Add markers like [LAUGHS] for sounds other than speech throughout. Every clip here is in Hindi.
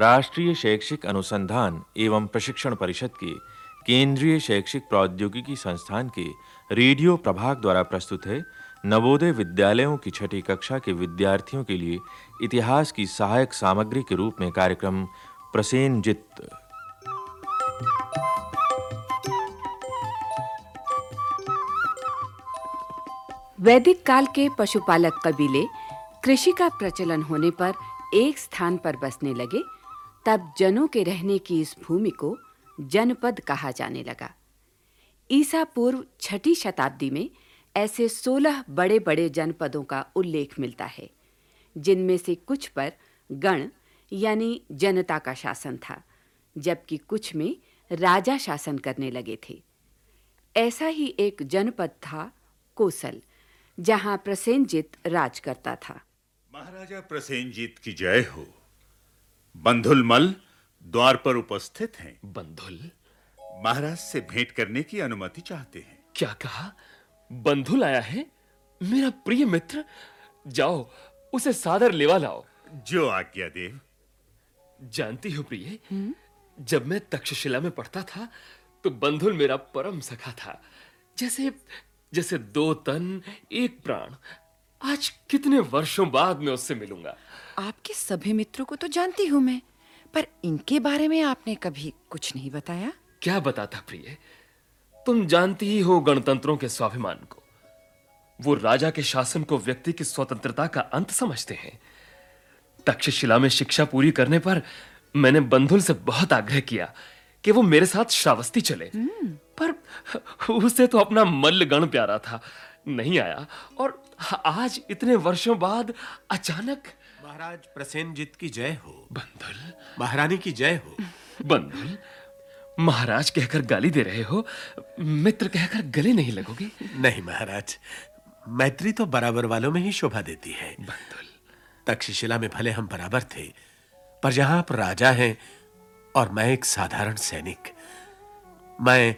राष्ट्रीय शैक्षिक अनुसंधान एवं प्रशिक्षण परिषद के केंद्रीय शैक्षिक प्रौद्योगिकी संस्थान के रेडियो प्रभाग द्वारा प्रस्तुत है नवोदय विद्यालयों की छठी कक्षा के विद्यार्थियों के लिए इतिहास की सहायक सामग्री के रूप में कार्यक्रम प्रसेनजित। वैदिक काल के पशुपालक कबीले कृषि का प्रचलन होने पर एक स्थान पर बसने लगे तब जनों के रहने की इस भूमि को जनपद कहा जाने लगा। ईसा पूर्व छठी शताब्दी में ऐसे सोलह बड़े-बड़े जनपदों का उल्लेख मिलता है, जिनमें से कुछ पर गण यानी जनता का शासन था, जबकि कुछ में राजा शासन करने लगे थे। ऐसा ही एक जनपद था कोसल, जहाँ प्रसेनजित राज करता था। महाराजा प्रसेनजीत की जय हो। बंधुल मल द्वार पर उपस्थित हैं। बंधुल? महाराज से भेंट करने की अनुमति चाहते हैं। क्या कहा? बंधुल आया है? मेरा प्रिय मित्र जाओ उसे सादर लेवा लाओ। जो आज्ञा देव। जानती हो प्रिय जब मैं तक्षशिला में पढ़ता था तो बंधुल मेरा परम सखा था। जैसे जैसे दो तन एक प्राण। आज कितने वर्षों बाद मैं उससे मिलूँगा। आपके सभी मित्रों को तो जानती हूँ मैं पर इनके बारे में आपने कभी कुछ नहीं बताया? क्या बताता प्रिय? तुम जानती ही हो गणतंत्रों के स्वाभिमान को। वो राजा के शासन को व्यक्ति की स्वतंत्रता का अंत समझते हैं। तक्षशिला में शिक्षा पूरी करने पर मैंने बंधुल से बहुत आग्रह किया कि वो मेरे साथ श्रावस्ती चले। पर उसे तो अपना मल्ल गण प्यारा था नहीं आया। और आज इतने वर्षों बाद अचानक महाराज प्रसेनजीत की जय हो। बंधुल महारानी की जय हो। बंधुल महाराज कहकर गाली दे रहे हो मित्र कहकर गले नहीं लगोगे? नहीं महाराज मैत्री तो बराबर वालों में ही शोभा देती है। बंधुल तक्षशिला में भले हम बराबर थे पर यहाँ आप राजा हैं और मैं एक साधारण सैनिक मैं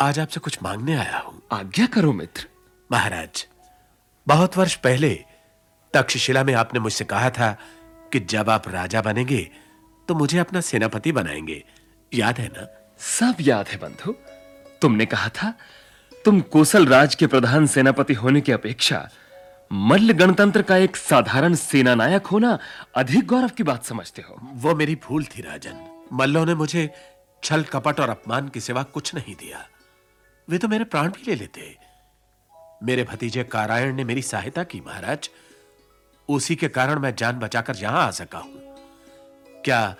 आज आपसे कुछ मांगने आया हूँ। आज्ञा करो मित्र। महाराज बहुत वर्ष पहले तक्षशिला में आपने मुझसे कहा था कि जब आप राजा बनेंगे तो मुझे अपना सेनापति बनाएँगे। याद है ना? सब याद है बंधु। तुमने कहा था तुम कोसल राज के प्रधान सेनापति होने की अपेक्षा मल्ल गणतंत्र का एक साधारण सेना नायक होना अधिक गौरव की बात समझते हो। वो मेरी भूल थी राजन। मल्लों ने मुझे छल कपट और अपमान के सिवा कुछ नहीं दिया। वे तो मेरे प्राण भी ले लेते। मेरे भतीजे कारायण ने मेरी सहायता की महाराज। उसी के कारण मैं जान बचाकर यहाँ आ सका हूँ। क्या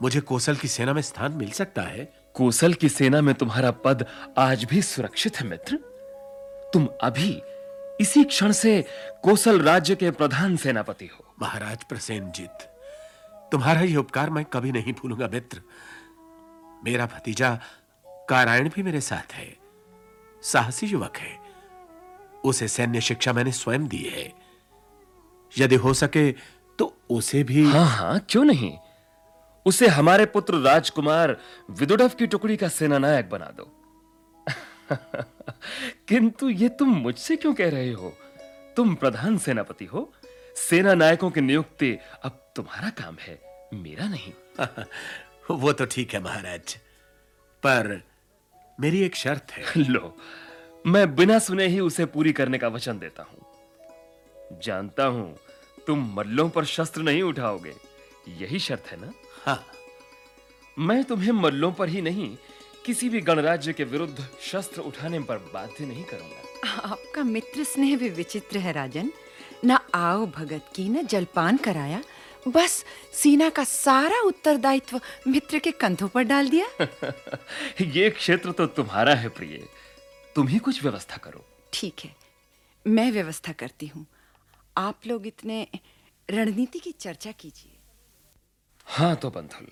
मुझे कोसल की सेना में स्थान मिल सकता है? कोसल की सेना में तुम्हारा पद आज भी सुरक्षित है मित्र। तुम अभी इसी क्षण से कोसल राज्य के प्रधान सेनापति हो। महाराज प्रसेनजीत तुम्हारा यह उपकार मैं कभी नहीं भूलूँगा मित्र। मेरा भतीजा कारायण भी मेरे साथ है। साहसी युवक है। उसे सैन्य शिक्षा मैंने स्वयं दी है। यदि हो सके तो उसे भी। हाँ हाँ क्यों नहीं? उसे हमारे पुत्र राजकुमार विदुडव की टुकड़ी का सेनानायक बना दो। [LAUGHS] किंतु ये तुम मुझसे क्यों कह रहे हो? तुम प्रधान सेनापति हो। सेना नायकों की नियुक्ति अब तुम्हारा काम है मेरा नहीं। [LAUGHS] वो तो ठीक है महाराज। पर मेरी एक शर्त है। [LAUGHS] लो मैं बिना सुने ही उसे पूरी करने का वचन देता हूँ। जानता हूँ तुम मल्लों पर शस्त्र नहीं उठाओगे। यही शर्त है ना? हाँ। मैं तुम्हें मल्लों पर ही नहीं किसी भी गणराज्य के विरुद्ध शस्त्र उठाने पर बाध्य नहीं करूँगा। आपका मित्र स्नेह भी विचित्र है राजन। ना आओ भगत की न जलपान कराया। बस सीना का सारा उत्तरदायित्व मित्र के कंधों पर डाल दिया। [LAUGHS] ये क्षेत्र तो तुम्हारा है प्रिय। तुम ही कुछ व्यवस्था करो। ठीक है मैं व्यवस्था करती हूँ। आप लोग इतने रणनीति की चर्चा कीजिए। हाँ तो बंधुल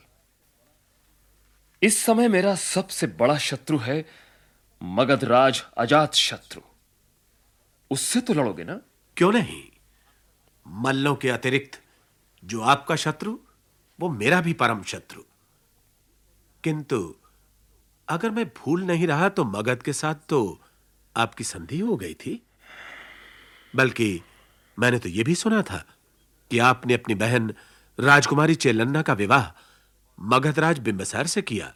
इस समय मेरा सबसे बड़ा शत्रु है मगधराज अजात शत्रु। उससे तो लड़ोगे ना? क्यों नहीं? मल्लों के अतिरिक्त जो आपका शत्रु वो मेरा भी परम शत्रु। किंतु अगर मैं भूल नहीं रहा तो मगध के साथ तो आपकी संधि हो गई थी। बल्कि मैंने तो यह भी सुना था कि आपने अपनी बहन राजकुमारी चेलन्ना का विवाह मगधराज बिंबसार से किया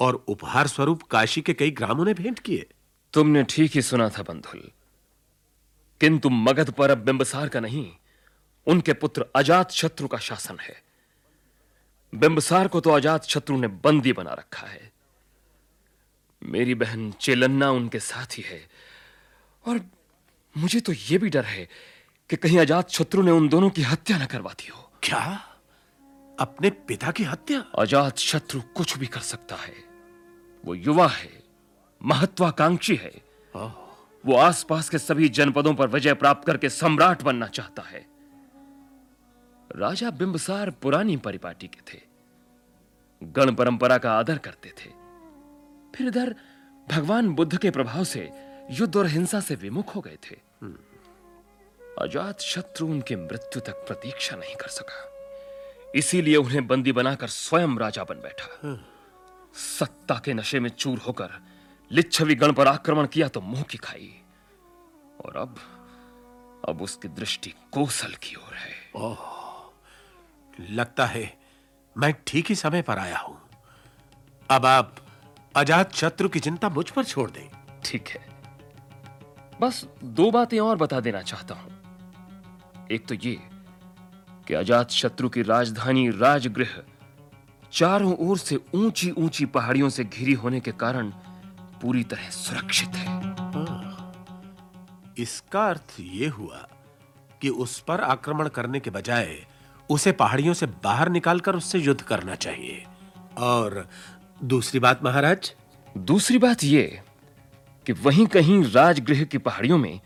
और उपहार स्वरूप काशी के कई ग्रामों ने भेंट किए। तुमने ठीक ही सुना था, बंधुल। किंतु मगध पर अब बिंबसार का नहीं, उनके पुत्र अजात शत्रु का शासन है। बिंबसार को तो अजात शत्रु ने बंदी बना रखा है। मेरी बहन चेलन्ना उनके साथ ही है और मुझे तो यह भी डर है कि कहीं अजात शत्रु ने उन दोनों की हत्या न करवा दी हो। क्या? अपने पिता की हत्या? अजात शत्रु कुछ भी कर सकता है। वो युवा है महत्वाकांक्षी है। वो आसपास के सभी जनपदों पर विजय प्राप्त करके सम्राट बनना चाहता है। राजा बिंबसार पुरानी परिपाटी के थे। गण परंपरा का आदर करते थे। फिर इधर भगवान बुद्ध के प्रभाव से युद्ध और हिंसा से विमुख हो गए थे। अजात शत्रु उनके मृत्यु तक प्रतीक्षा नहीं कर सका। इसीलिए उन्हें बंदी बनाकर स्वयं राजा बन बैठा। सत्ता के नशे में चूर होकर लिच्छवी गण पर आक्रमण किया तो मुँह की खाई। और अब अब उसकी दृष्टि कौशल की ओर है। ओह लगता है मैं ठीक ही समय पर आया हूँ। अब आप अजात शत्रु की चिंता मुझ पर छोड़ दें। ठीक है। बस दो बातें और बता देना चाहता हूँ। एक तो ये कि अजात शत्रु की राजधानी राजगृह चारों ओर से ऊँची ऊँची पहाड़ियों से घिरी होने के कारण पूरी तरह सुरक्षित है। इसका अर्थ यह हुआ कि उस पर आक्रमण करने के बजाय उसे पहाड़ियों से बाहर निकालकर उससे युद्ध करना चाहिए। और दूसरी बात महाराज? दूसरी बात यह कि वहीं कहीं राजगृह की पहाड़ियों में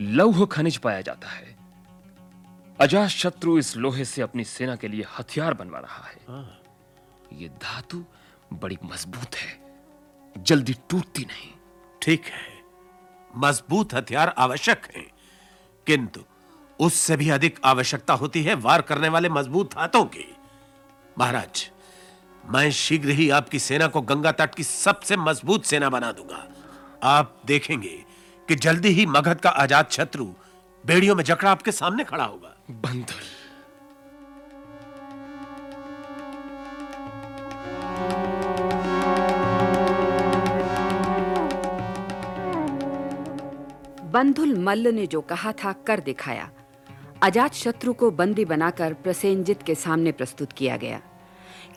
लौह खनिज पाया जाता है। अजात शत्रु इस लोहे से अपनी सेना के लिए हथियार बनवा रहा है। यह धातु बड़ी मज़बूत है। जल्दी टूटती नहीं। ठीक है। मज़बूत हथियार आवश्यक हैं किंतु उससे भी अधिक आवश्यकता होती है वार करने वाले मज़बूत हाथों की। महाराज मैं शीघ्र ही आपकी सेना को गंगा तट की सबसे मज़बूत सेना बना दूँगा। आप देखेंगे कि जल्दी ही मगध का आज़ाद शत्रु बेड़ियों में जकड़ा आपके सामने खड़ा होगा। बंधुल बंधुल मल्ल ने जो कहा था कर दिखाया। अजात शत्रु को बंदी बनाकर प्रसेनजित के सामने प्रस्तुत किया गया।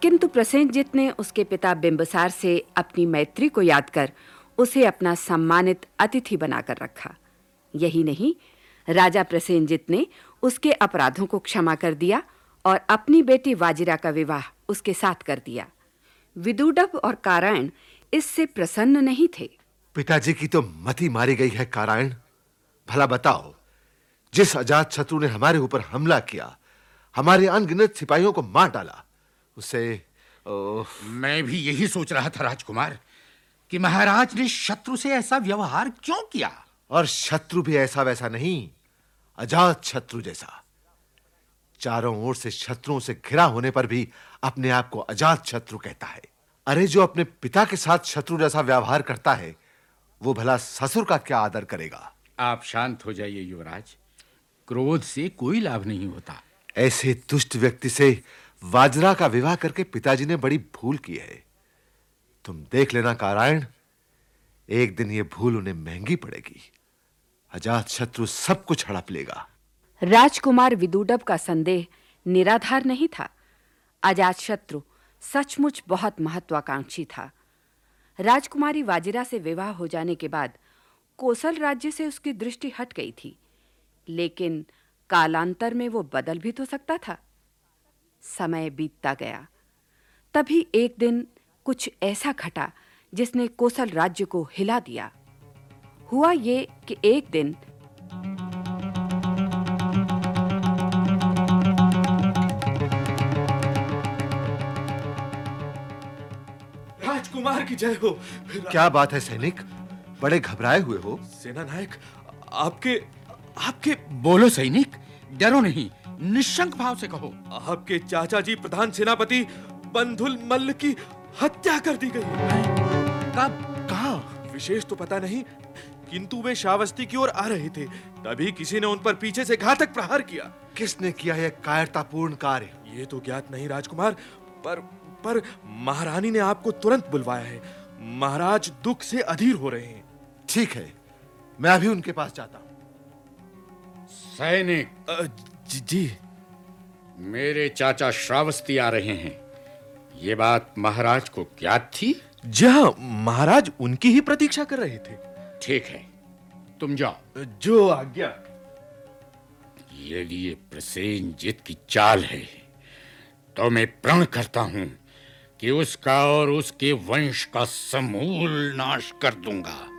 किंतु प्रसेनजित ने उसके पिता बिंबसार से अपनी मैत्री को याद कर उसे अपना सम्मानित अतिथि बनाकर रखा। यही नहीं राजा प्रसेनजित ने उसके अपराधों को क्षमा कर दिया और अपनी बेटी वाजिरा का विवाह उसके साथ कर दिया। विदुडब और कारायण इससे प्रसन्न नहीं थे। पिताजी की तो मति मारी गई है कारायण। भला बताओ जिस अजात शत्रु ने हमारे ऊपर हमला किया हमारे अनगिनत सिपाहियों को मार डाला उसे ओह, मैं भी यही सोच रहा था राजकुमार कि महाराज ने शत्रु से ऐसा व्यवहार क्यों किया? और शत्रु भी ऐसा वैसा नहीं। अजात शत्रु जैसा। चारों ओर से शत्रुओं से घिरा होने पर भी अपने आप को अजात शत्रु कहता है। अरे जो अपने पिता के साथ शत्रु जैसा व्यवहार करता है वो भला ससुर का क्या आदर करेगा? आप शांत हो जाइए युवराज। क्रोध से कोई लाभ नहीं होता। ऐसे दुष्ट व्यक्ति से वाजरा का विवाह करके पिताजी ने बड़ी भूल की है। तुम देख लेना कारायण। एक दिन ये भूल उन्हें महँगी पड़ेगी। अजात शत्रु सब कुछ हड़प लेगा। राजकुमार विदुडब का संदेह निराधार नहीं था। अजातशत्रु सचमुच बहुत महत्वाकांक्षी था। राजकुमारी वाजिरा से विवाह हो जाने के बाद कोसल राज्य से उसकी दृष्टि हट गई थी, लेकिन कालांतर में वो बदल भी तो सकता था। समय बीतता गया। तभी एक दिन कुछ ऐसा घटा जिसने कोसल राज्य को हिला दिया। हुआ ये कि एक दिन राजकुमार की जय हो। क्या बात है सैनिक? बड़े घबराए हुए हो। सेना नायक आपके आपके बोलो सैनिक। डरो नहीं। निशंक भाव से कहो। आपके चाचा जी प्रधान सेनापति बंधुल मल्ल की हत्या कर दी गई। कब? कहा? विशेष तो पता नहीं। किंतु वे श्रावस्ती की ओर आ रहे थे। तभी किसी ने उन पर पीछे से घातक प्रहार किया। किसने किया यह कायरतापूर्ण कार्य? ये तो ज्ञात नहीं राजकुमार पर पर महारानी ने आपको तुरंत बुलवाया है। महाराज दुख से अधीर हो रहे हैं। ठीक है मैं अभी उनके पास जाता हूँ। सैनिक। जी, जी। मेरे चाचा श्रावस्ती आ रहे हैं। ये बात महाराज को ज्ञात थी? जी हाँ महाराज उनकी ही प्रतीक्षा कर रहे थे। ठीक है तुम जाओ। जो आज्ञा। ये लिए प्रसेनजित की चाल है। तो मैं प्रण करता हूँ कि उसका और उसके वंश का समूल नाश कर दूँगा।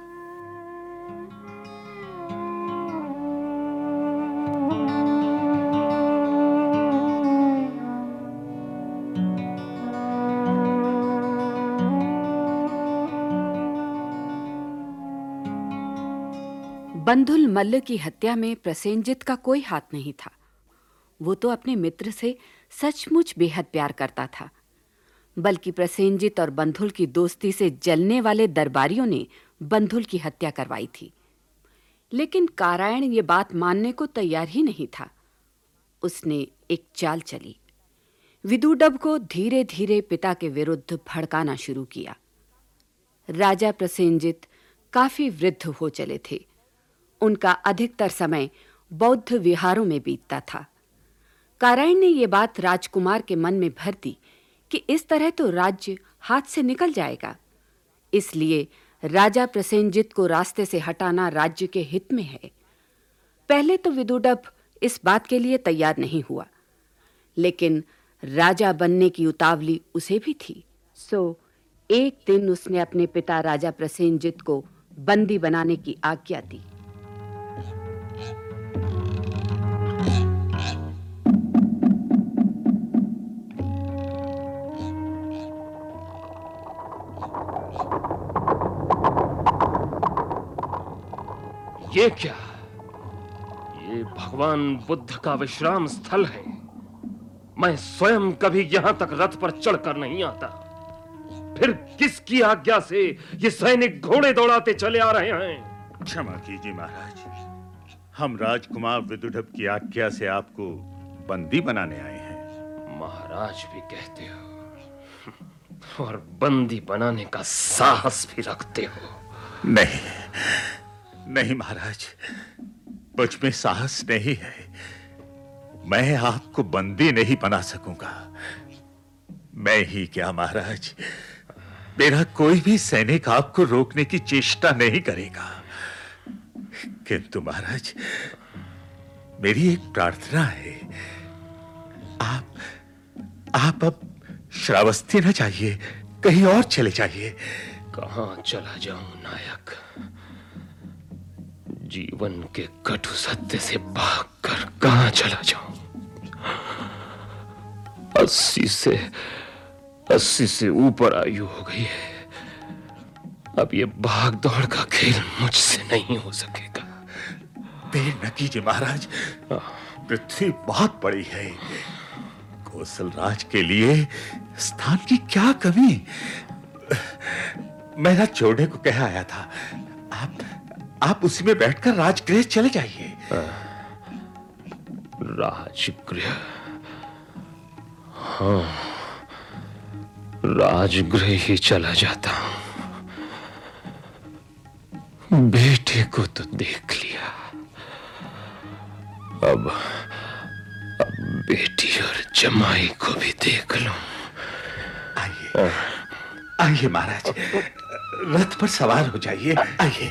बंधुल मल्ल की हत्या में प्रसेनजित का कोई हाथ नहीं था। वो तो अपने मित्र से सचमुच बेहद प्यार करता था। बल्कि प्रसेनजित और बंधुल की दोस्ती से जलने वाले दरबारियों ने बंधुल की हत्या करवाई थी। लेकिन कारायण ये बात मानने को तैयार ही नहीं था। उसने एक चाल चली। विदुडब को धीरे धीरे पिता के विरुद्ध भड़काना शुरू किया। राजा प्रसेनजित काफ़ी वृद्ध हो चले थे। उनका अधिकतर समय बौद्ध विहारों में बीतता था। कारायण ने यह बात राजकुमार के मन में भर दी कि इस तरह तो राज्य हाथ से निकल जाएगा। इसलिए राजा प्रसेनजित को रास्ते से हटाना राज्य के हित में है। पहले तो विदुडब इस बात के लिए तैयार नहीं हुआ, लेकिन राजा बनने की उतावली उसे भी थी। सो, एक दिन उसने अपने पिता राजा प्रसेनजित को बंदी बनाने की आज्ञा दी। ये क्या? ये भगवान बुद्ध का विश्राम स्थल है। मैं स्वयं कभी यहाँ तक रथ पर चढ़कर नहीं आता। फिर किसकी आज्ञा से ये सैनिक घोड़े दौड़ाते चले आ रहे हैं? क्षमा कीजिए महाराज। हम राजकुमार विदुढ़ की आज्ञा से आपको बंदी बनाने आए हैं। महाराज भी कहते हो। और बंदी बनाने का साहस भी रखते हो। नहीं। नहीं महाराज, मुझमें साहस नहीं है। मैं आपको बंदी नहीं बना सकूँगा। मैं ही क्या महाराज, मेरा कोई भी सैनिक आपको रोकने की चेष्टा नहीं करेगा। किंतु महाराज, मेरी एक प्रार्थना है। आप आप अब श्रावस्ती न जाइए, कहीं और चले जाइए। कहाँ चला जाऊँ, नायक? जीवन के कटु सत्य से भाग कर कहाँ चला जाऊँ? अस्सी से अस्सी से ऊपर आयु हो गई है। अब ये भाग दौड़ का खेल मुझसे नहीं हो सकेगा। देर न कीजिए महाराज। पृथ्वी बहुत बड़ी है। कौशल राज के लिए स्थान की क्या कमी? मेरा छोड़ने को कह आया था। आप आप उसी में बैठकर राजगृह चले जाइए। राजगृह? हाँ राजगृह ही चला जाता हूँ। बेटे को तो देख लिया। अब अब बेटी और जमाई को भी देख लूँ। आइए आइए महाराज रथ पर सवार हो जाइए। आइए।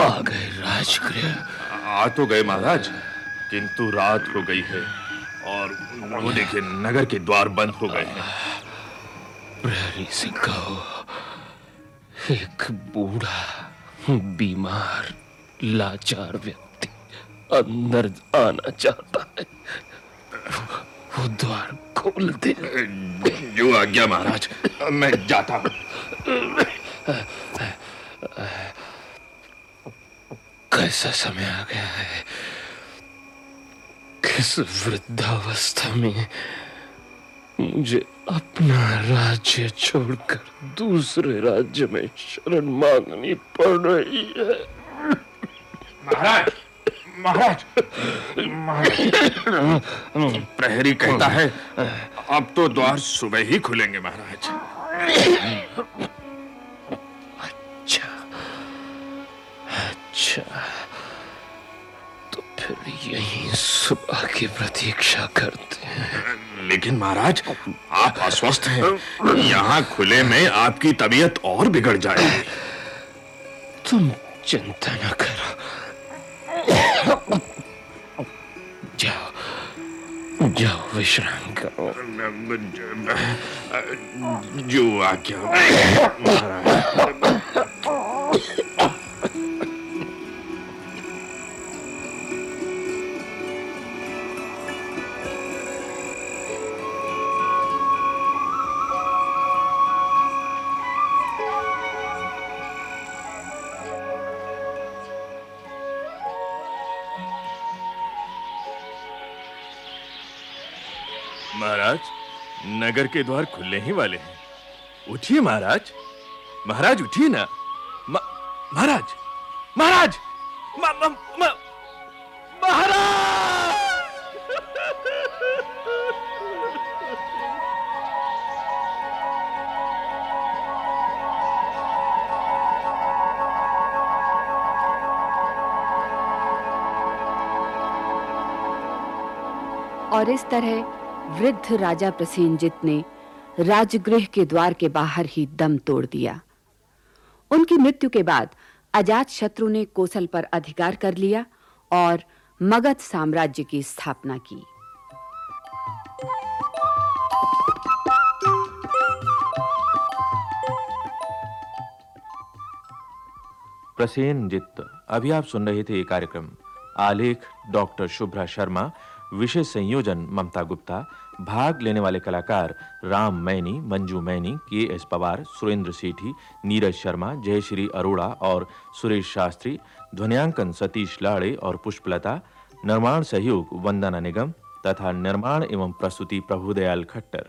आ गए राजगृह। आ तो गए महाराज किंतु रात हो गई है और वो देखिए नगर के द्वार बंद हो गए हैं। प्रहरी से कहो एक बूढ़ा बीमार लाचार व्यक्ति अंदर आना चाहता है। वो द्वार खोल दे। जो आज्ञा महाराज मैं जाता हूँ। कैसा समय आ गया है? किस वृद्धावस्था में मुझे अपना राज्य छोड़कर दूसरे राज्य में शरण मांगनी पड़ रही है? महाराज महाराज महाराज। प्रहरी कहता है अब तो द्वार सुबह ही खुलेंगे, महाराज। सुबह की प्रतीक्षा करते हैं। लेकिन महाराज आप अस्वस्थ हैं। यहाँ खुले में आपकी तबीयत और बिगड़ जाएगी तुम चिंता न करो। जाओ जाओ विश्राम करो। जो आज्ञा महाराज। महाराज, नगर के द्वार खुलने ही वाले हैं। उठिए महाराज। महाराज, उठिए ना। महाराज महाराज महाराज और इस तरह वृद्ध राजा प्रसेनजित ने राजगृह के द्वार के बाहर ही दम तोड़ दिया। उनकी मृत्यु के बाद अजात शत्रु ने कोसल पर अधिकार कर लिया और मगध साम्राज्य की स्थापना की। प्रसेनजित, अभी आप सुन रहे थे ये कार्यक्रम। आलेख डॉक्टर शुभ्रा शर्मा विषय संयोजन ममता गुप्ता, भाग लेने वाले कलाकार राम मैनी, मंजू मैनी, के एस पवार, सुरेंद्र सेठी, नीरज शर्मा, जयश्री अरोड़ा और सुरेश शास्त्री, ध्वनियांकन सतीश लाड़े और पुष्पलता, निर्माण सहयोग वंदना निगम तथा निर्माण एवं प्रस्तुति प्रभुदयाल खट्टर।